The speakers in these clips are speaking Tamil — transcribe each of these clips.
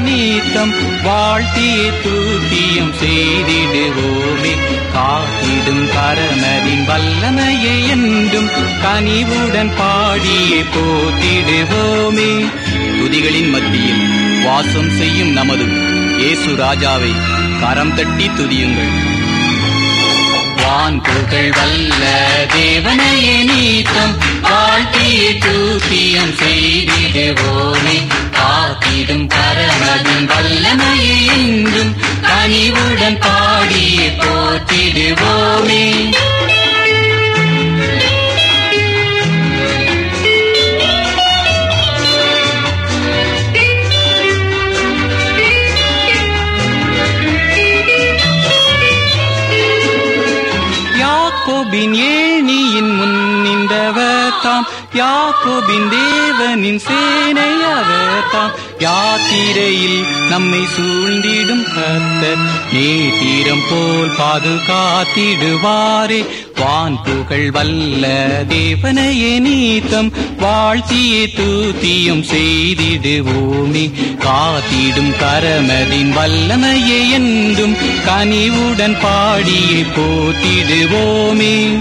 நீத்தம் வாழ்த்திய தூத்தியம் செய்திடுவோமே. காத்திடும் கரணரின் வல்லமையை என்றும் கனிவுடன் பாடியே போத்திடுவோமே துதிகளின் மத்தியில் வாசம் செய்யும் நமது இயேசு ராஜாவை கரம் தட்டி துதியுங்கள். வான் புகழ் வல்ல தேவனையே நீத்தம் வாழ்த்தியே தூத்தியம் பணிவுடன் பாடி போத்திடுவோமே யாக்கோபின் ஏணியின் முன் நின்றவர் தாம் யாக்கோபின் தேவனின் சேனை அவர் யாத்திரையில் நம்மை சூழ்ந்திடும் கர்த்தர். நேத்திரம் போல் பாதுகாத்திடுவாரே. வான் புகழ் வல்ல தேவனையே நீத்தம். வாழ்த்தியே தூத்தியும் செய்திடுவோமே. காத்திடும் கரமதின் வல்லமையே என்றும் கனிவுடன் பாடியே போத்திடுவோமே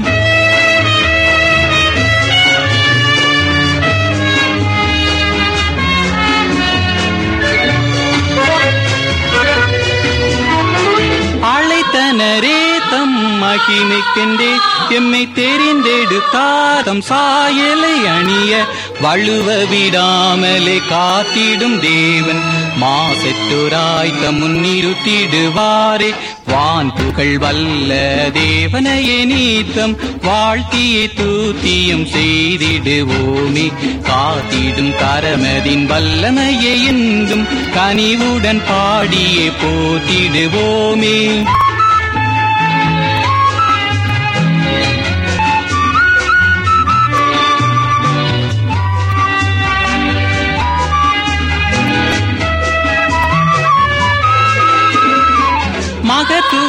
மகிமைக்கென்றே எம்மை தெரிந்தெடுத்தாதம் சாயலை அணிய. வழுவ விடாமலே காத்திடும் தேவன். மாசற்றோராய் தம் முன்னிறுத்திடுவாரே. வான் புகழ் வல்ல தேவனையே நீத்தம். வாழ்த்தியே தூத்தியம் செய்திடுவோமே. காத்திடும் கரமதின் வல்லமையை என்றும் கனிவுடன் பாடியே போத்திடுவோமே.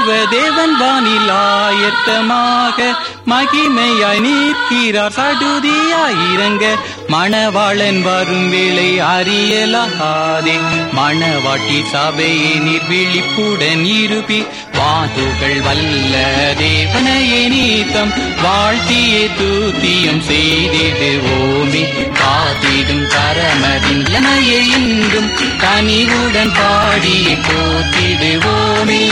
மகத்துவ தேவன் வானில் ஆயத்தமாக மகிமையாய் நிற்கிறார். சடுதியாய் இறங்க மணவாளன் வரும் வேளை அறியலாகாதே. மணவாட்டி சபையை நீர் விழிப்புடன் இருப்பி வாதுகள் வல்ல தேவனையே நீத்தம். வாழ்த்தியே தூத்தியம் செய்திடு ஓமி. காத்திடும் பரமதின் இன்றும் கனிவுடன் பாடி போத்திடுவோமே